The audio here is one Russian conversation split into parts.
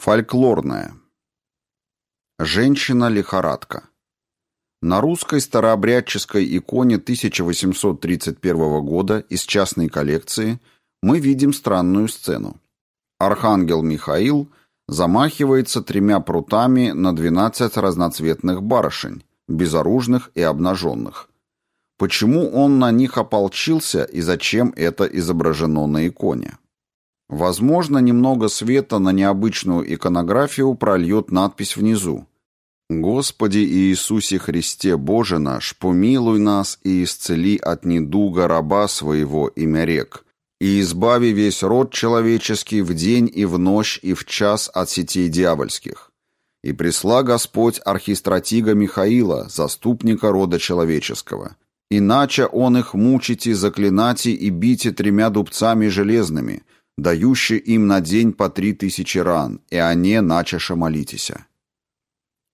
Фольклорная. Женщина-лихорадка. На русской старообрядческой иконе 1831 года из частной коллекции мы видим странную сцену. Архангел Михаил замахивается тремя прутами на 12 разноцветных барышень, безоружных и обнаженных. Почему он на них ополчился и зачем это изображено на иконе? Возможно, немного света на необычную иконографию прольет надпись внизу. «Господи Иисусе Христе Боже наш, помилуй нас и исцели от недуга раба своего имя рек, и избави весь род человеческий в день и в ночь и в час от сетей дьявольских. И присла Господь архистратига Михаила, заступника рода человеческого. Иначе он их мучите, заклинати и бите тремя дубцами железными, дающий им на день по три тысячи ран, и они начаша молитеся.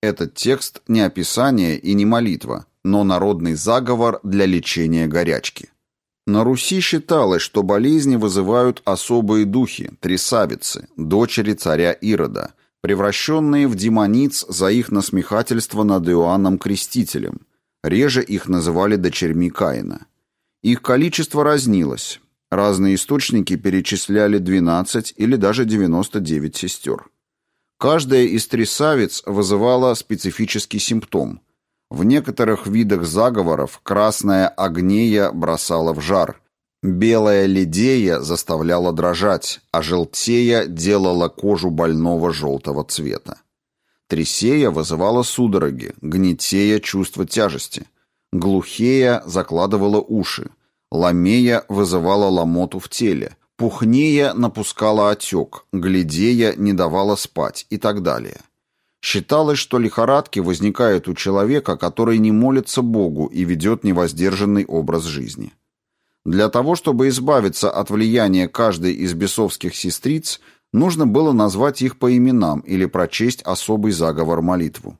Этот текст не описание и не молитва, но народный заговор для лечения горячки. На Руси считалось, что болезни вызывают особые духи, трясавицы, дочери царя Ирода, превращенные в демониц за их насмехательство над Иоанном Крестителем. Реже их называли дочерьми Каина. Их количество разнилось. Разные источники перечисляли 12 или даже 99 сестер. Каждая из трясавиц вызывала специфический симптом. В некоторых видах заговоров красная огнея бросала в жар, белая ледея заставляла дрожать, а желтея делала кожу больного желтого цвета. Трясея вызывала судороги, гнетея – чувство тяжести. Глухея закладывала уши, Ламея вызывала ломоту в теле, пухнея напускала отек, глядея не давала спать и так далее. Считалось, что лихорадки возникают у человека, который не молится Богу и ведет невоздержанный образ жизни. Для того, чтобы избавиться от влияния каждой из бесовских сестриц, нужно было назвать их по именам или прочесть особый заговор молитву.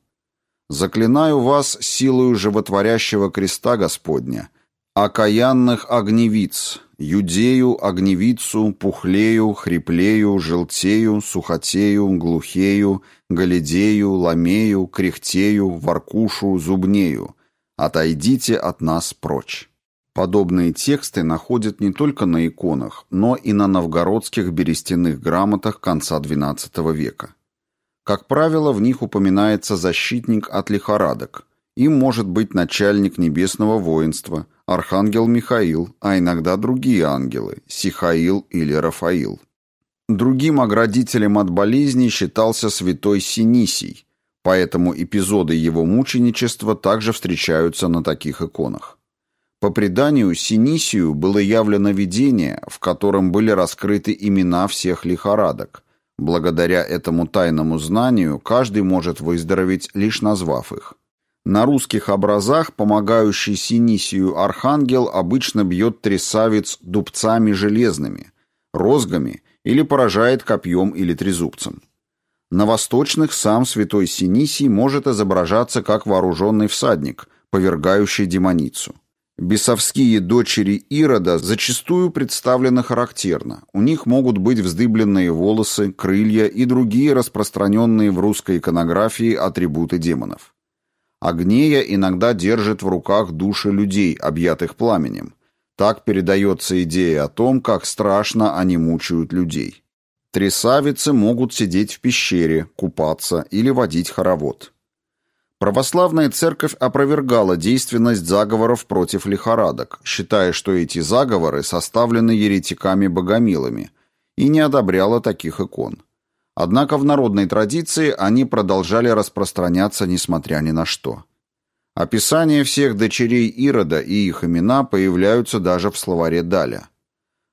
«Заклинаю вас силою животворящего креста Господня, окаянных огневиц, юдею, огневицу, пухлею, хриплею, желтею, сухотею, глухею, галидею, ламею, кряхтею, воркушу, зубнею. Отойдите от нас прочь. Подобные тексты находят не только на иконах, но и на новгородских берестяных грамотах конца XII века. Как правило, в них упоминается защитник от лихорадок. Им может быть начальник небесного воинства – архангел Михаил, а иногда другие ангелы, Сихаил или Рафаил. Другим оградителем от болезни считался святой Синисий, поэтому эпизоды его мученичества также встречаются на таких иконах. По преданию, Синисию было явлено видение, в котором были раскрыты имена всех лихорадок. Благодаря этому тайному знанию каждый может выздороветь, лишь назвав их. На русских образах помогающий Синисию архангел обычно бьет трясавец дубцами железными, розгами или поражает копьем или трезубцем. На восточных сам святой Синисий может изображаться как вооруженный всадник, повергающий демоницу. Бесовские дочери Ирода зачастую представлены характерно. У них могут быть вздыбленные волосы, крылья и другие распространенные в русской иконографии атрибуты демонов. Агнея иногда держит в руках души людей, объятых пламенем. Так передается идея о том, как страшно они мучают людей. Тресавицы могут сидеть в пещере, купаться или водить хоровод. Православная церковь опровергала действенность заговоров против лихорадок, считая, что эти заговоры составлены еретиками-богомилами, и не одобряла таких икон. Однако в народной традиции они продолжали распространяться несмотря ни на что. Описания всех дочерей Ирода и их имена появляются даже в словаре Даля.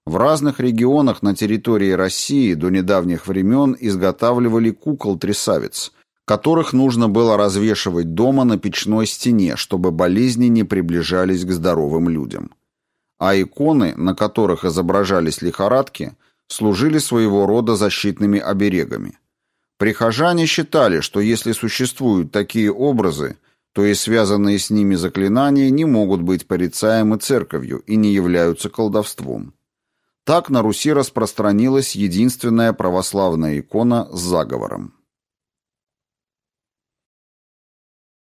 В разных регионах на территории России до недавних времен изготавливали кукол-трясавиц, которых нужно было развешивать дома на печной стене, чтобы болезни не приближались к здоровым людям. А иконы, на которых изображались лихорадки, служили своего рода защитными оберегами. Прихожане считали, что если существуют такие образы, то и связанные с ними заклинания не могут быть порицаемы церковью и не являются колдовством. Так на Руси распространилась единственная православная икона с заговором.